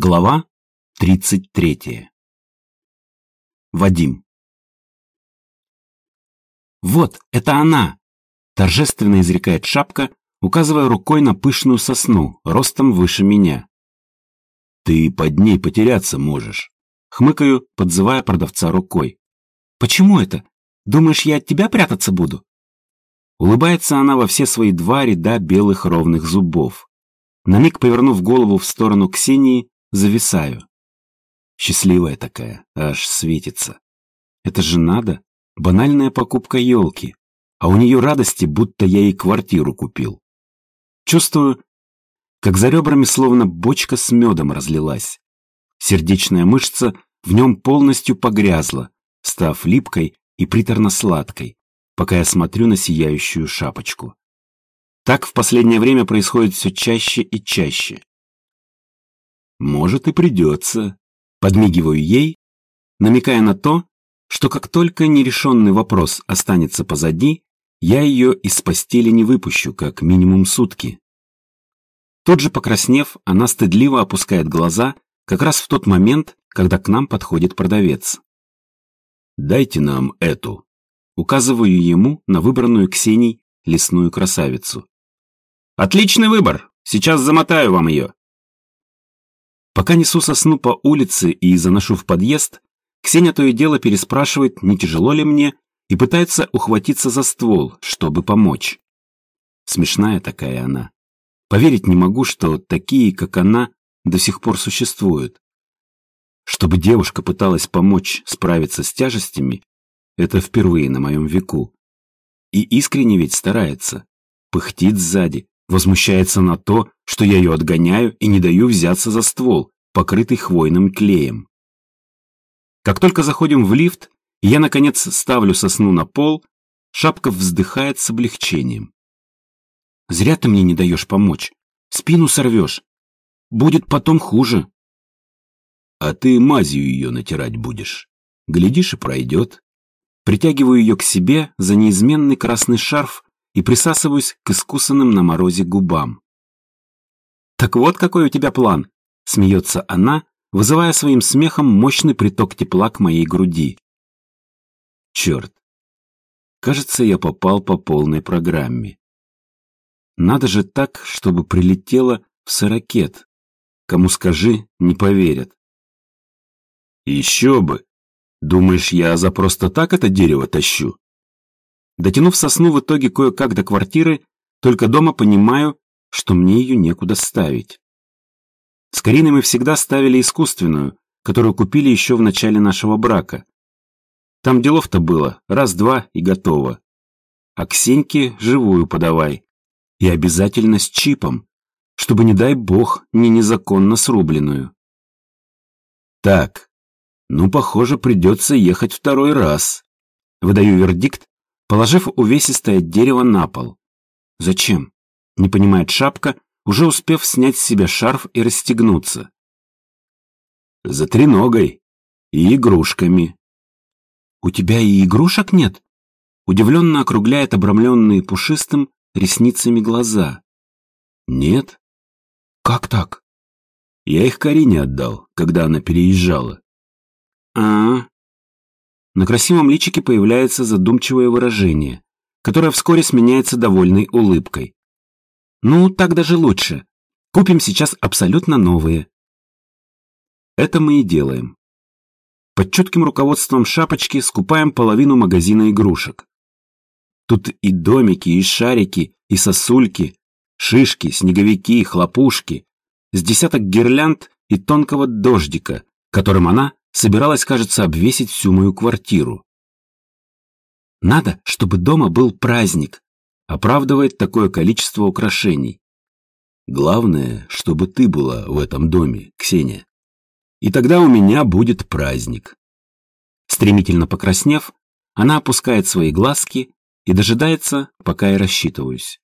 Глава 33. Вадим. «Вот, это она!» – торжественно изрекает шапка, указывая рукой на пышную сосну, ростом выше меня. «Ты под ней потеряться можешь», – хмыкаю, подзывая продавца рукой. «Почему это? Думаешь, я от тебя прятаться буду?» Улыбается она во все свои два ряда белых ровных зубов. На миг повернув голову в сторону Ксении, зависаю. Счастливая такая, аж светится. Это же надо, банальная покупка елки, а у нее радости, будто я ей квартиру купил. Чувствую, как за ребрами словно бочка с медом разлилась. Сердечная мышца в нем полностью погрязла, став липкой и приторно-сладкой, пока я смотрю на сияющую шапочку. Так в последнее время происходит все чаще и чаще. Может и придется. Подмигиваю ей, намекая на то, что как только нерешенный вопрос останется позади, я ее из постели не выпущу, как минимум сутки. Тут же покраснев, она стыдливо опускает глаза, как раз в тот момент, когда к нам подходит продавец. «Дайте нам эту», указываю ему на выбранную Ксенией лесную красавицу. «Отличный выбор! Сейчас замотаю вам ее!» Пока несу сосну по улице и заношу в подъезд, Ксения то и дело переспрашивает, не тяжело ли мне, и пытается ухватиться за ствол, чтобы помочь. Смешная такая она. Поверить не могу, что такие, как она, до сих пор существуют. Чтобы девушка пыталась помочь справиться с тяжестями, это впервые на моем веку. И искренне ведь старается. Пыхтит сзади, возмущается на то, что я ее отгоняю и не даю взяться за ствол, покрытый хвойным клеем. Как только заходим в лифт, и я, наконец, ставлю сосну на пол, Шапка вздыхает с облегчением. «Зря ты мне не даешь помочь. Спину сорвешь. Будет потом хуже». «А ты мазью ее натирать будешь. Глядишь, и пройдет». Притягиваю ее к себе за неизменный красный шарф и присасываюсь к искусанным на морозе губам. «Так вот какой у тебя план!» — смеется она, вызывая своим смехом мощный приток тепла к моей груди. Черт! Кажется, я попал по полной программе. Надо же так, чтобы прилетело в сорокет. Кому скажи, не поверят. Еще бы! Думаешь, я за просто так это дерево тащу? Дотянув сосну в итоге кое-как до квартиры, только дома понимаю, что мне ее некуда ставить. С Кариной мы всегда ставили искусственную, которую купили еще в начале нашего брака. Там делов-то было, раз-два и готово. А Ксеньке живую подавай. И обязательно с чипом, чтобы, не дай бог, не незаконно срубленную. Так, ну, похоже, придется ехать второй раз. Выдаю вердикт, положив увесистое дерево на пол. Зачем? Не понимает шапка, уже успев снять с себя шарф и расстегнуться. За треногой и игрушками. У тебя и игрушек нет? Удивленно округляет обрамленные пушистым ресницами глаза. Нет. Как так? Я их Карине отдал, когда она переезжала. А, На красивом личике появляется задумчивое выражение, которое вскоре сменяется довольной улыбкой. Ну, так даже лучше. Купим сейчас абсолютно новые. Это мы и делаем. Под чутким руководством шапочки скупаем половину магазина игрушек. Тут и домики, и шарики, и сосульки, шишки, снеговики, хлопушки, с десяток гирлянд и тонкого дождика, которым она собиралась, кажется, обвесить всю мою квартиру. Надо, чтобы дома был праздник, оправдывает такое количество украшений. Главное, чтобы ты была в этом доме, Ксения. И тогда у меня будет праздник. Стремительно покраснев, она опускает свои глазки и дожидается, пока я рассчитываюсь.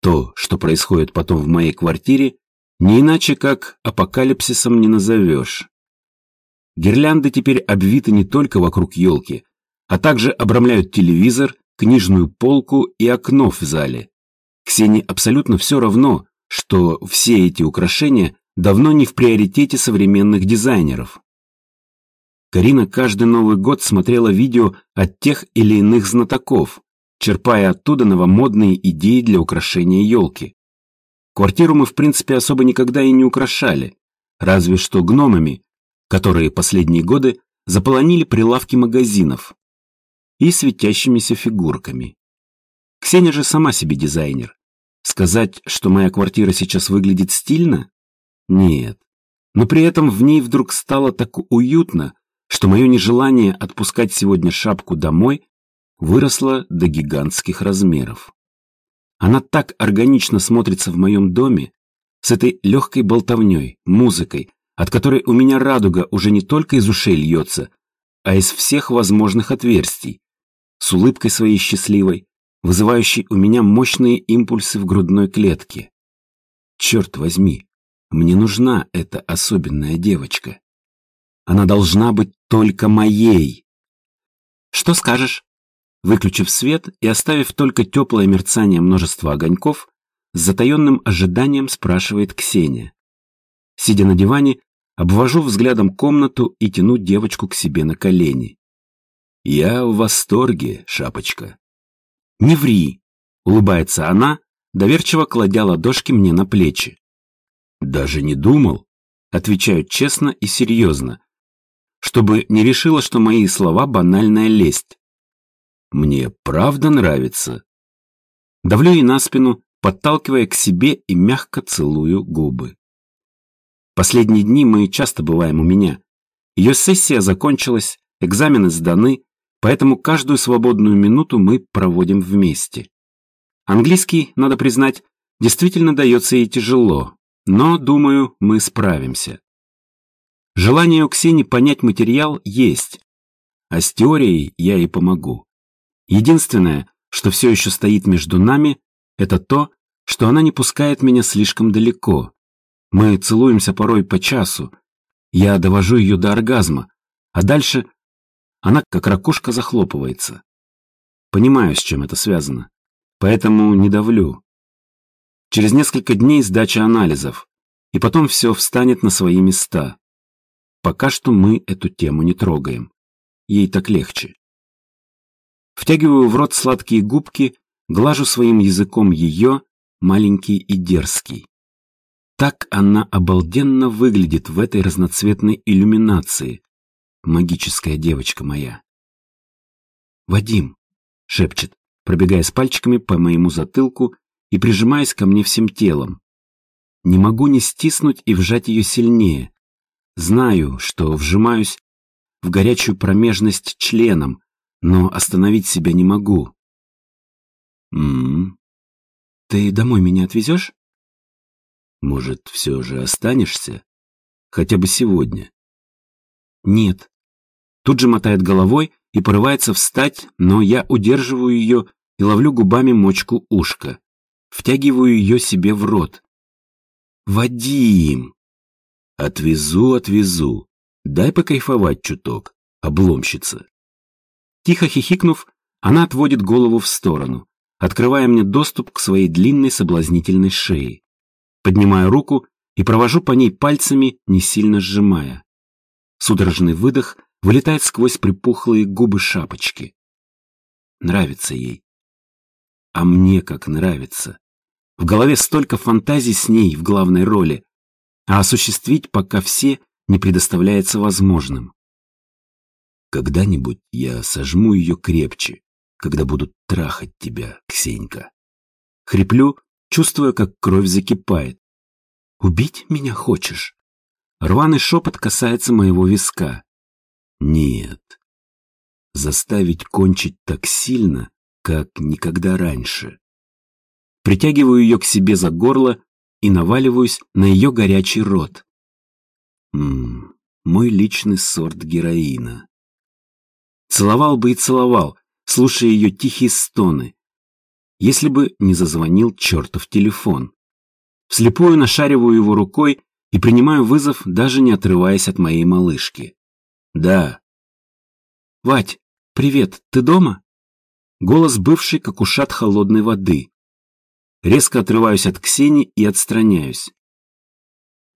То, что происходит потом в моей квартире, не иначе как апокалипсисом не назовешь. Гирлянды теперь обвиты не только вокруг елки, а также обрамляют телевизор, книжную полку и окно в зале. Ксении абсолютно все равно, что все эти украшения давно не в приоритете современных дизайнеров. Карина каждый Новый год смотрела видео от тех или иных знатоков, черпая оттуда новомодные идеи для украшения елки. Квартиру мы, в принципе, особо никогда и не украшали, разве что гномами, которые последние годы заполонили прилавки магазинов, и светящимися фигурками. Ксения же сама себе дизайнер. Сказать, что моя квартира сейчас выглядит стильно? Нет. Но при этом в ней вдруг стало так уютно, что мое нежелание отпускать сегодня шапку домой выросло до гигантских размеров. Она так органично смотрится в моем доме, с этой легкой болтовней, музыкой, от которой у меня радуга уже не только из ушей льется, а из всех возможных отверстий, с улыбкой своей счастливой, вызывающей у меня мощные импульсы в грудной клетке. Черт возьми, мне нужна эта особенная девочка. Она должна быть только моей. Что скажешь? Выключив свет и оставив только теплое мерцание множества огоньков, с затаенным ожиданием спрашивает Ксения. Сидя на диване, обвожу взглядом комнату и тяну девочку к себе на колени. «Я в восторге, шапочка». «Не ври!» — улыбается она, доверчиво кладя ладошки мне на плечи. «Даже не думал», — отвечаю честно и серьезно, чтобы не решила, что мои слова банальная лесть. Мне правда нравится. Давлю ей на спину, подталкивая к себе и мягко целую губы. Последние дни мы часто бываем у меня. Ее сессия закончилась, экзамены сданы, поэтому каждую свободную минуту мы проводим вместе. Английский, надо признать, действительно дается ей тяжело, но, думаю, мы справимся. Желание у Ксении понять материал есть, а с теорией я ей помогу. Единственное, что все еще стоит между нами, это то, что она не пускает меня слишком далеко. Мы целуемся порой по часу. Я довожу ее до оргазма, а дальше она как ракушка захлопывается. Понимаю, с чем это связано, поэтому не давлю. Через несколько дней сдача анализов, и потом все встанет на свои места. Пока что мы эту тему не трогаем. Ей так легче. Втягиваю в рот сладкие губки, глажу своим языком ее, маленький и дерзкий. Так она обалденно выглядит в этой разноцветной иллюминации. Магическая девочка моя. «Вадим», — шепчет, пробегая с пальчиками по моему затылку и прижимаясь ко мне всем телом. Не могу не стиснуть и вжать ее сильнее, Знаю, что вжимаюсь в горячую промежность членом, но остановить себя не могу. М-м. Ты домой меня отвезешь? Может, все же останешься? Хотя бы сегодня? Нет. Тут же мотает головой и порывается встать, но я удерживаю ее и ловлю губами мочку ушка. Втягиваю ее себе в рот. «Вадим!» Отвезу, отвезу. Дай покайфовать чуток, обломщица. Тихо хихикнув, она отводит голову в сторону, открывая мне доступ к своей длинной соблазнительной шее. Поднимаю руку и провожу по ней пальцами, не сильно сжимая. Судорожный выдох вылетает сквозь припухлые губы шапочки. Нравится ей. А мне как нравится. В голове столько фантазий с ней в главной роли, а осуществить пока все не предоставляется возможным. Когда-нибудь я сожму ее крепче, когда буду трахать тебя, Ксенька. Хриплю, чувствуя, как кровь закипает. «Убить меня хочешь?» Рваный шепот касается моего виска. «Нет. Заставить кончить так сильно, как никогда раньше». Притягиваю ее к себе за горло и наваливаюсь на ее горячий рот. Ммм, мой личный сорт героина. Целовал бы и целовал, слушая ее тихие стоны, если бы не зазвонил чертов телефон. Вслепую нашариваю его рукой и принимаю вызов, даже не отрываясь от моей малышки. Да. «Вать, привет, ты дома?» Голос бывший, как ушат холодной воды. Резко отрываюсь от Ксении и отстраняюсь.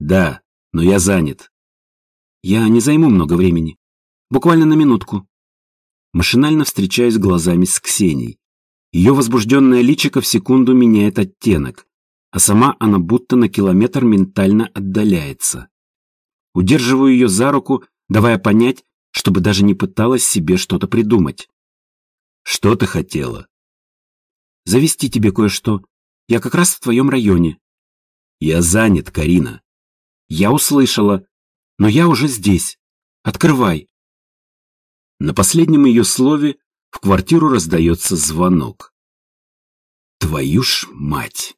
Да, но я занят. Я не займу много времени. Буквально на минутку. Машинально встречаюсь глазами с Ксенией. Ее возбужденное личико в секунду меняет оттенок, а сама она будто на километр ментально отдаляется. Удерживаю ее за руку, давая понять, чтобы даже не пыталась себе что-то придумать. Что ты хотела? Завести тебе кое-что. Я как раз в твоем районе. Я занят, Карина. Я услышала. Но я уже здесь. Открывай. На последнем ее слове в квартиру раздается звонок. Твою ж мать!